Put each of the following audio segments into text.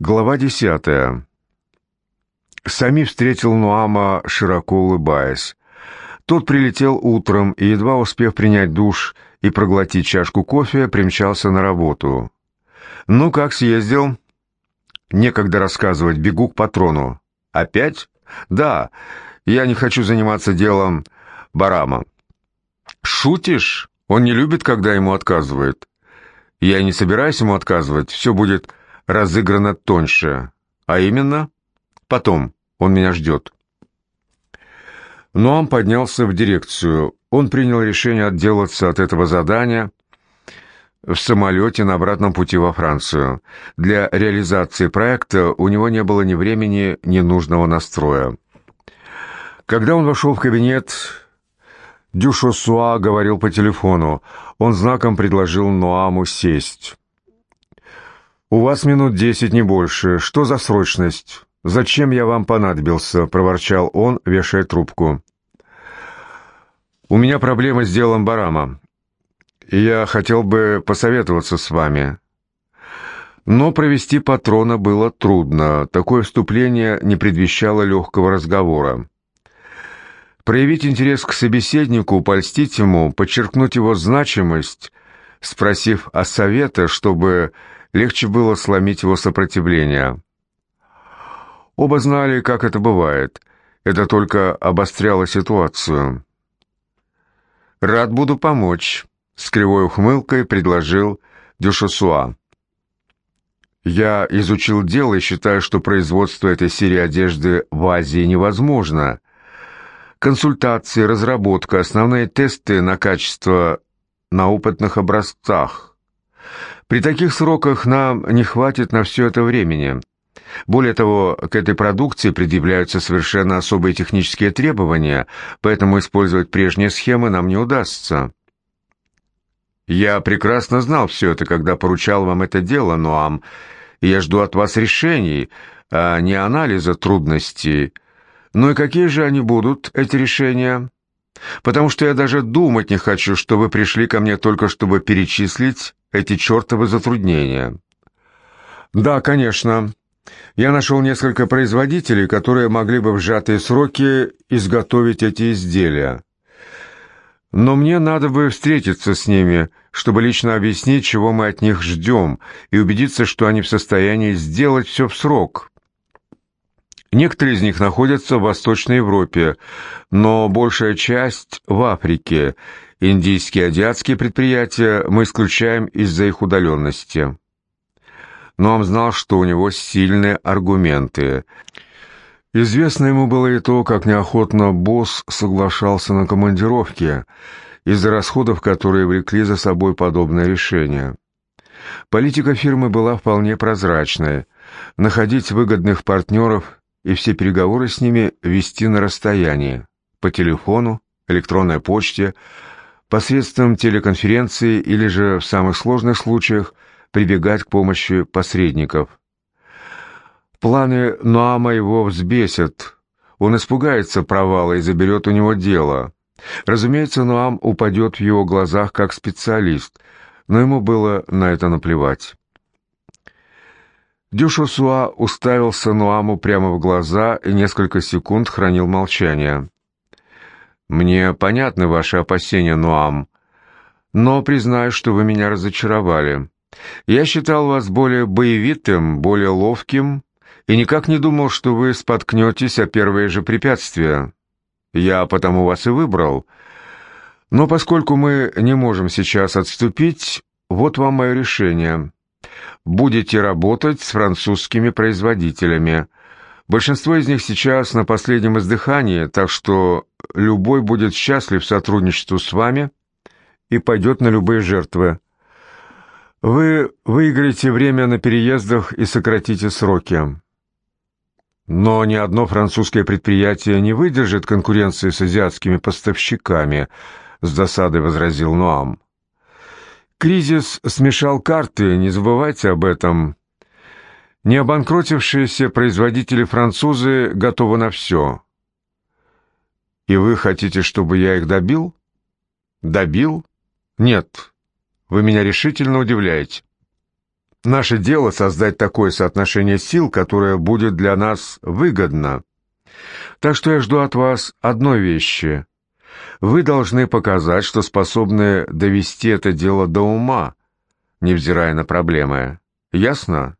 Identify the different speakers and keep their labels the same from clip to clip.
Speaker 1: Глава десятая. Сами встретил Нуама, широко улыбаясь. Тот прилетел утром и, едва успев принять душ и проглотить чашку кофе, примчался на работу. «Ну, как съездил?» «Некогда рассказывать, бегу к патрону». «Опять?» «Да, я не хочу заниматься делом Барама». «Шутишь? Он не любит, когда ему отказывают». «Я не собираюсь ему отказывать, все будет разыграно тоньше. А именно, потом он меня ждет. Ноам поднялся в дирекцию. Он принял решение отделаться от этого задания в самолете на обратном пути во Францию. Для реализации проекта у него не было ни времени, ни нужного настроя. Когда он вошел в кабинет, Дюшосуа говорил по телефону. Он знаком предложил Ноаму сесть. «У вас минут десять, не больше. Что за срочность? Зачем я вам понадобился?» — проворчал он, вешая трубку. «У меня проблема с делом Барама. Я хотел бы посоветоваться с вами». Но провести патрона было трудно. Такое вступление не предвещало легкого разговора. Проявить интерес к собеседнику, польстить ему, подчеркнуть его значимость, спросив о совете, чтобы легче было сломить его сопротивление. Оба знали, как это бывает. Это только обостряло ситуацию. «Рад буду помочь», — с кривой ухмылкой предложил Дюшасуа. «Я изучил дело и считаю, что производство этой серии одежды в Азии невозможно. Консультации, разработка, основные тесты на качество на опытных образцах. При таких сроках нам не хватит на все это времени. Более того, к этой продукции предъявляются совершенно особые технические требования, поэтому использовать прежние схемы нам не удастся. Я прекрасно знал все это, когда поручал вам это дело, Ноам, и я жду от вас решений, а не анализа трудностей. Ну и какие же они будут, эти решения? Потому что я даже думать не хочу, что вы пришли ко мне только чтобы перечислить эти чертовы затруднения. Да, конечно. Я нашел несколько производителей, которые могли бы в сжатые сроки изготовить эти изделия. Но мне надо бы встретиться с ними, чтобы лично объяснить, чего мы от них ждем, и убедиться, что они в состоянии сделать все в срок. Некоторые из них находятся в Восточной Европе, но большая часть в Африке, Индийские и азиатские предприятия мы исключаем из-за их удаленности. Но он знал, что у него сильные аргументы. Известно ему было и то, как неохотно босс соглашался на командировки из-за расходов, которые влекли за собой подобное решение. Политика фирмы была вполне прозрачной. Находить выгодных партнеров и все переговоры с ними вести на расстоянии, по телефону, электронной почте, посредством телеконференции или же в самых сложных случаях прибегать к помощи посредников. Планы Ноама его взбесят. Он испугается провала и заберет у него дело. Разумеется, Ноам упадет в его глазах как специалист, но ему было на это наплевать. Дюшосуа уставился Нуаму прямо в глаза и несколько секунд хранил молчание. «Мне понятны ваши опасения, Нуам, но признаю, что вы меня разочаровали. Я считал вас более боевитым, более ловким и никак не думал, что вы споткнетесь о первые же препятствия. Я потому вас и выбрал. Но поскольку мы не можем сейчас отступить, вот вам мое решение. Будете работать с французскими производителями». Большинство из них сейчас на последнем издыхании, так что любой будет счастлив сотрудничеству с вами и пойдет на любые жертвы. Вы выиграете время на переездах и сократите сроки. Но ни одно французское предприятие не выдержит конкуренции с азиатскими поставщиками, с досадой возразил Ноам. Кризис смешал карты, не забывайте об этом. Не обанкротившиеся производители-французы готовы на все. И вы хотите, чтобы я их добил? Добил? Нет. Вы меня решительно удивляете. Наше дело создать такое соотношение сил, которое будет для нас выгодно. Так что я жду от вас одной вещи. Вы должны показать, что способны довести это дело до ума, невзирая на проблемы. Ясно?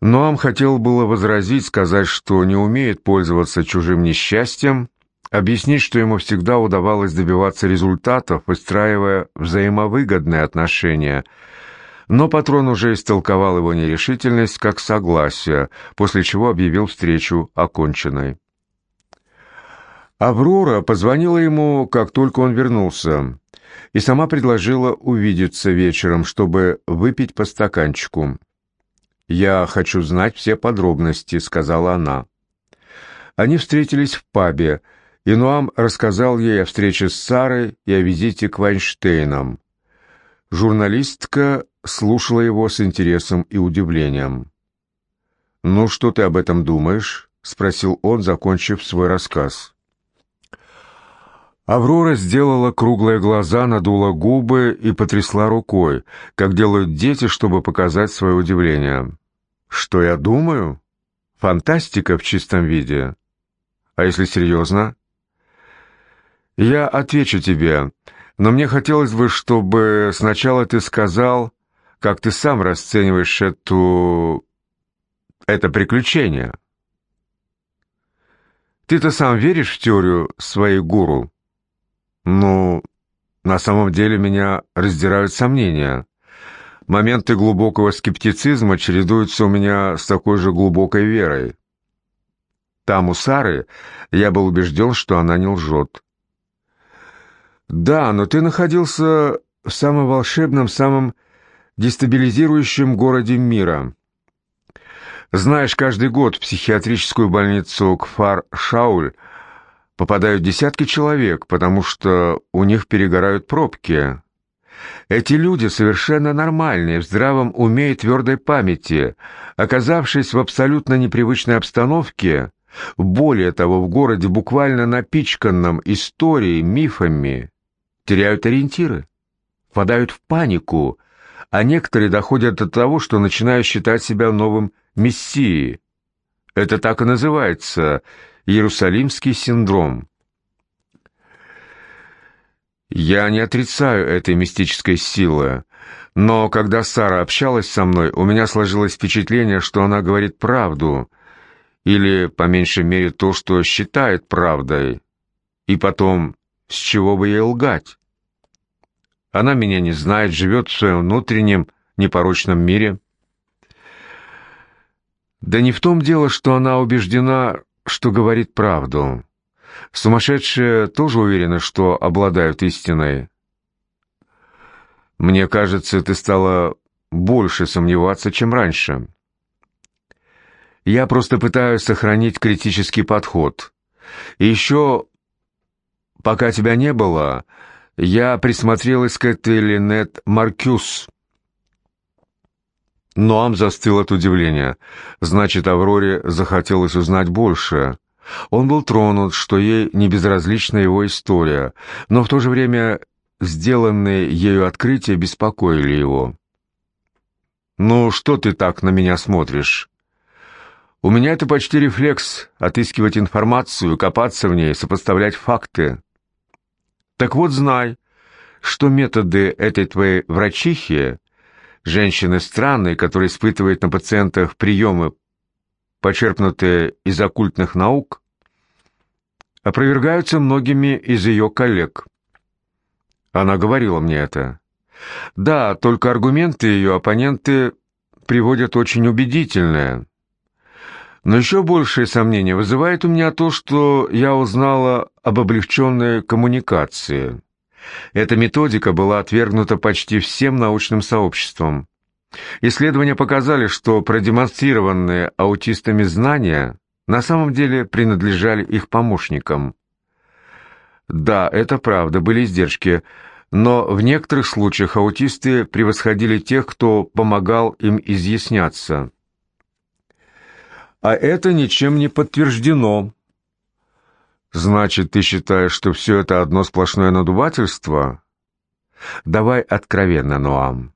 Speaker 1: Ноам хотел было возразить, сказать, что не умеет пользоваться чужим несчастьем, объяснить, что ему всегда удавалось добиваться результатов, выстраивая взаимовыгодные отношения – но патрон уже истолковал его нерешительность как согласие, после чего объявил встречу оконченной. Аврора позвонила ему, как только он вернулся, и сама предложила увидеться вечером, чтобы выпить по стаканчику. «Я хочу знать все подробности», — сказала она. Они встретились в пабе, и Нуам рассказал ей о встрече с Сарой и о визите к Вайнштейнам. Журналистка слушала его с интересом и удивлением. «Ну, что ты об этом думаешь?» — спросил он, закончив свой рассказ. Аврора сделала круглые глаза, надула губы и потрясла рукой, как делают дети, чтобы показать свое удивление. «Что я думаю? Фантастика в чистом виде. А если серьезно?» «Я отвечу тебе, но мне хотелось бы, чтобы сначала ты сказал, как ты сам расцениваешь эту... это приключение? Ты-то сам веришь в теорию своей гуру? Ну, на самом деле меня раздирают сомнения. Моменты глубокого скептицизма чередуются у меня с такой же глубокой верой. Там у Сары я был убежден, что она не лжет. Да, но ты находился в самом волшебном, самом дестабилизирующем городе мира. Знаешь, каждый год в психиатрическую больницу Кфар-Шауль попадают десятки человек, потому что у них перегорают пробки. Эти люди совершенно нормальные, в здравом уме и твердой памяти, оказавшись в абсолютно непривычной обстановке, более того, в городе, буквально напичканном историей, мифами, теряют ориентиры, впадают в панику, а некоторые доходят до того, что начинают считать себя новым мессией. Это так и называется Иерусалимский синдром. Я не отрицаю этой мистической силы, но когда Сара общалась со мной, у меня сложилось впечатление, что она говорит правду, или, по меньшей мере, то, что считает правдой. И потом, с чего бы ей лгать? Она меня не знает, живет в своем внутреннем непорочном мире. Да не в том дело, что она убеждена, что говорит правду. Сумасшедшие тоже уверены, что обладают истиной. Мне кажется, ты стала больше сомневаться, чем раньше. Я просто пытаюсь сохранить критический подход. И еще, пока тебя не было, я присмотрелась к этой Линет Маркюс. Ноам застыл от удивления. Значит, Авроре захотелось узнать больше. Он был тронут, что ей не безразлична его история, но в то же время сделанные ею открытия беспокоили его. «Ну, что ты так на меня смотришь?» «У меня это почти рефлекс — отыскивать информацию, копаться в ней, сопоставлять факты. Так вот знай, что методы этой твоей врачихи, женщины странной, которая испытывает на пациентах приемы, почерпнутые из оккультных наук, опровергаются многими из ее коллег. Она говорила мне это. Да, только аргументы ее оппоненты приводят очень убедительные. Но еще большее сомнение вызывает у меня то, что я узнала об облегченной коммуникации. Эта методика была отвергнута почти всем научным сообществом. Исследования показали, что продемонстрированные аутистами знания на самом деле принадлежали их помощникам. Да, это правда, были издержки, но в некоторых случаях аутисты превосходили тех, кто помогал им изъясняться а это ничем не подтверждено. Значит, ты считаешь, что все это одно сплошное надувательство? Давай откровенно, Ноам.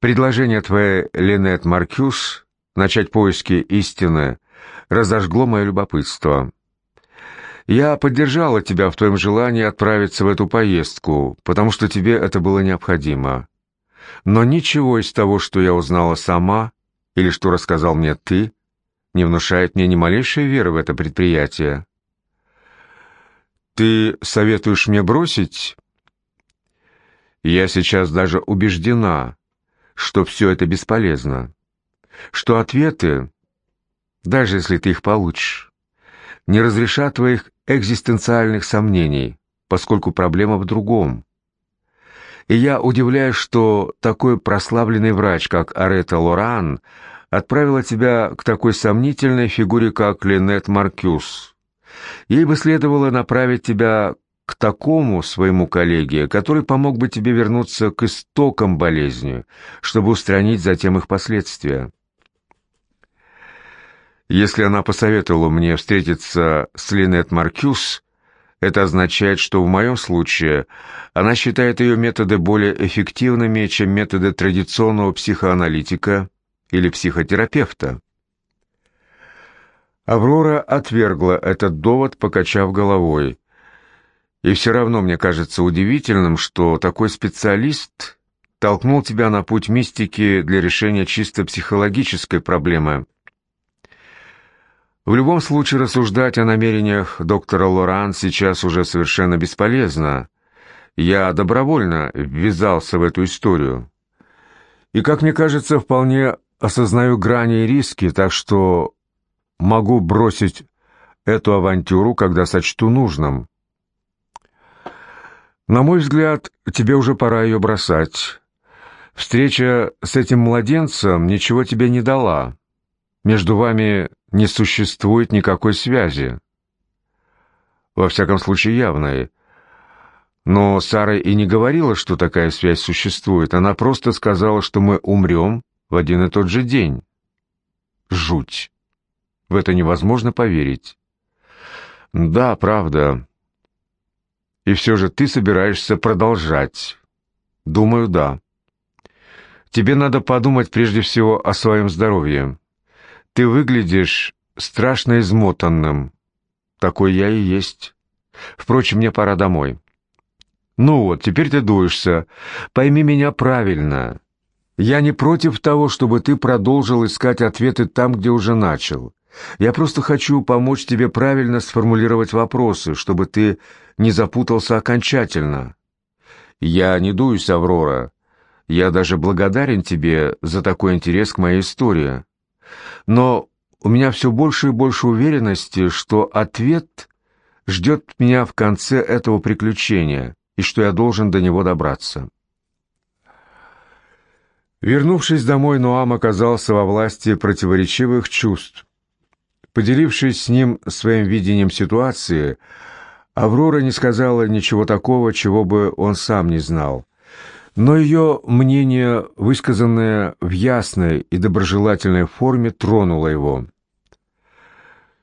Speaker 1: Предложение твоей Линет Маркюс начать поиски истины разожгло мое любопытство. Я поддержала тебя в твоем желании отправиться в эту поездку, потому что тебе это было необходимо. Но ничего из того, что я узнала сама или что рассказал мне ты, не внушает мне ни малейшей веры в это предприятие. Ты советуешь мне бросить? Я сейчас даже убеждена, что все это бесполезно, что ответы, даже если ты их получишь, не разрешат твоих экзистенциальных сомнений, поскольку проблема в другом. И я удивляюсь, что такой прославленный врач, как Арета Лоран, отправила тебя к такой сомнительной фигуре, как Линет Маркюс. Ей бы следовало направить тебя к такому своему коллеге, который помог бы тебе вернуться к истокам болезни, чтобы устранить затем их последствия. Если она посоветовала мне встретиться с Линет Маркюс, это означает, что в моем случае она считает ее методы более эффективными, чем методы традиционного психоаналитика или психотерапевта. Аврора отвергла этот довод, покачав головой. И все равно мне кажется удивительным, что такой специалист толкнул тебя на путь мистики для решения чисто психологической проблемы. В любом случае рассуждать о намерениях доктора Лоран сейчас уже совершенно бесполезно. Я добровольно ввязался в эту историю. И, как мне кажется, вполне осознаю грани и риски, так что могу бросить эту авантюру, когда сочту нужным. На мой взгляд, тебе уже пора ее бросать. Встреча с этим младенцем ничего тебе не дала. Между вами не существует никакой связи. Во всяком случае, явной. Но Сара и не говорила, что такая связь существует. Она просто сказала, что мы умрем в один и тот же день. Жуть. В это невозможно поверить. Да, правда. И все же ты собираешься продолжать. Думаю, да. Тебе надо подумать прежде всего о своем здоровье. Ты выглядишь страшно измотанным. Такой я и есть. Впрочем, мне пора домой. Ну вот, теперь ты дуешься. Пойми меня правильно. Я не против того, чтобы ты продолжил искать ответы там, где уже начал. Я просто хочу помочь тебе правильно сформулировать вопросы, чтобы ты не запутался окончательно. Я не дуюсь, Аврора. Я даже благодарен тебе за такой интерес к моей истории. Но у меня все больше и больше уверенности, что ответ ждет меня в конце этого приключения и что я должен до него добраться. Вернувшись домой, Ноам оказался во власти противоречивых чувств. Поделившись с ним своим видением ситуации, Аврора не сказала ничего такого, чего бы он сам не знал. Но ее мнение, высказанное в ясной и доброжелательной форме, тронуло его.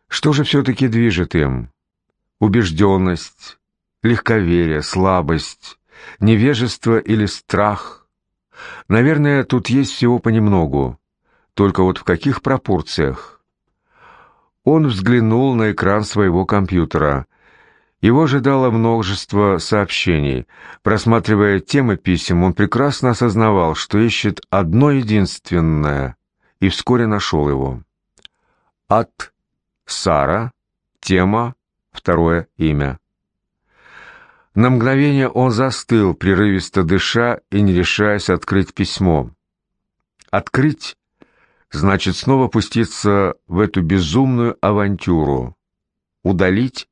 Speaker 1: Что же все-таки движет им? Убежденность, легковерие, слабость, невежество или страх? Наверное, тут есть всего понемногу. Только вот в каких пропорциях? Он взглянул на экран своего компьютера. Его ожидало множество сообщений. Просматривая темы писем, он прекрасно осознавал, что ищет одно единственное, и вскоре нашел его. От Сара, тема, второе имя. На мгновение он застыл, прерывисто дыша и не решаясь открыть письмо. Открыть значит снова пуститься в эту безумную авантюру. Удалить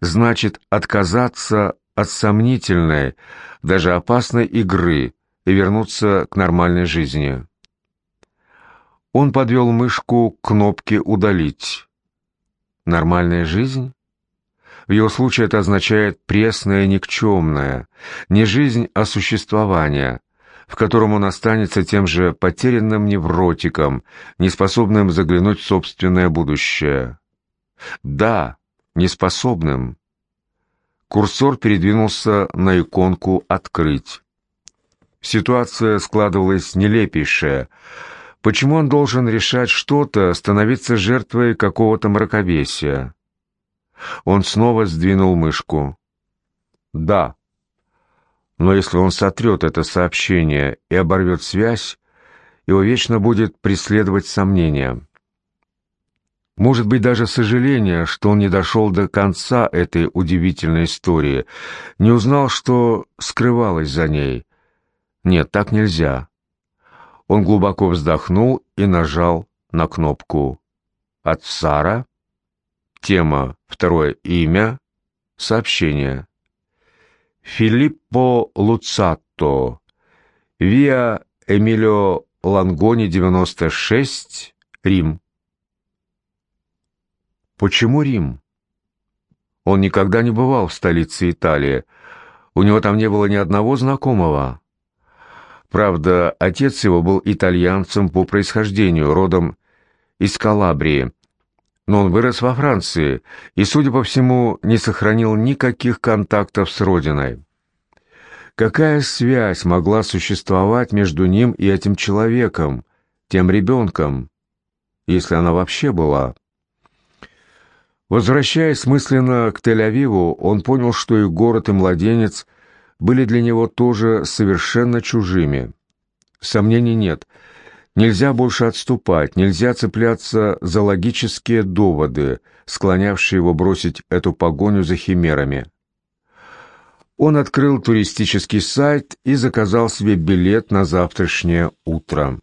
Speaker 1: значит отказаться от сомнительной, даже опасной игры и вернуться к нормальной жизни. Он подвел мышку к кнопке «Удалить». Нормальная жизнь? В его случае это означает пресное, никчемное, не жизнь, а существование, в котором он останется тем же потерянным невротиком, неспособным заглянуть в собственное будущее. Да, неспособным. Курсор передвинулся на иконку «Открыть». Ситуация складывалась нелепейшая. Почему он должен решать что-то, становиться жертвой какого-то мракобесия? Он снова сдвинул мышку. «Да. Но если он сотрет это сообщение и оборвет связь, его вечно будет преследовать сомнения. Может быть, даже сожаление, что он не дошел до конца этой удивительной истории, не узнал, что скрывалось за ней. Нет, так нельзя. Он глубоко вздохнул и нажал на кнопку. От Сара. Тема «Второе имя». Сообщение. Филиппо Луцатто. Виа Эмилио Лангони, 96, Рим. Почему Рим? Он никогда не бывал в столице Италии. У него там не было ни одного знакомого. Правда, отец его был итальянцем по происхождению, родом из Калабрии. Но он вырос во Франции и, судя по всему, не сохранил никаких контактов с родиной. Какая связь могла существовать между ним и этим человеком, тем ребенком, если она вообще была? Возвращаясь мысленно к Тель-Авиву, он понял, что и город, и младенец были для него тоже совершенно чужими. Сомнений нет. Нельзя больше отступать, нельзя цепляться за логические доводы, склонявшие его бросить эту погоню за химерами. Он открыл туристический сайт и заказал себе билет на завтрашнее утро.